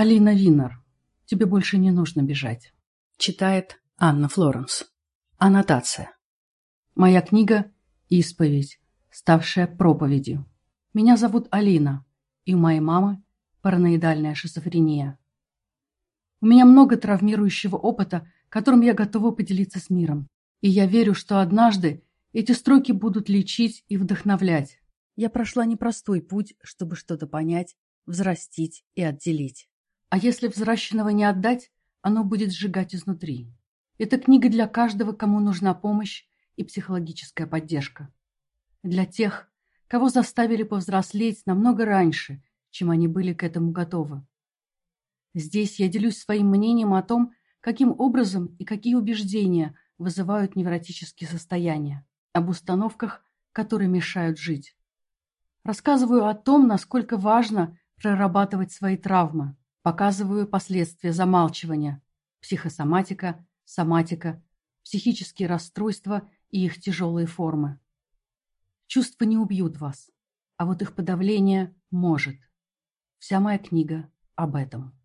Алина Винер. Тебе больше не нужно бежать. Читает Анна Флоренс. Аннотация. Моя книга «Исповедь», ставшая проповедью. Меня зовут Алина, и у моей мамы параноидальная шизофрения. У меня много травмирующего опыта, которым я готова поделиться с миром. И я верю, что однажды эти строки будут лечить и вдохновлять. Я прошла непростой путь, чтобы что-то понять, взрастить и отделить. А если взращенного не отдать, оно будет сжигать изнутри. Это книга для каждого, кому нужна помощь и психологическая поддержка. Для тех, кого заставили повзрослеть намного раньше, чем они были к этому готовы. Здесь я делюсь своим мнением о том, каким образом и какие убеждения вызывают невротические состояния, об установках, которые мешают жить. Рассказываю о том, насколько важно прорабатывать свои травмы, показываю последствия замалчивания, психосоматика, соматика, психические расстройства и их тяжелые формы. Чувства не убьют вас, а вот их подавление может. Вся моя книга об этом.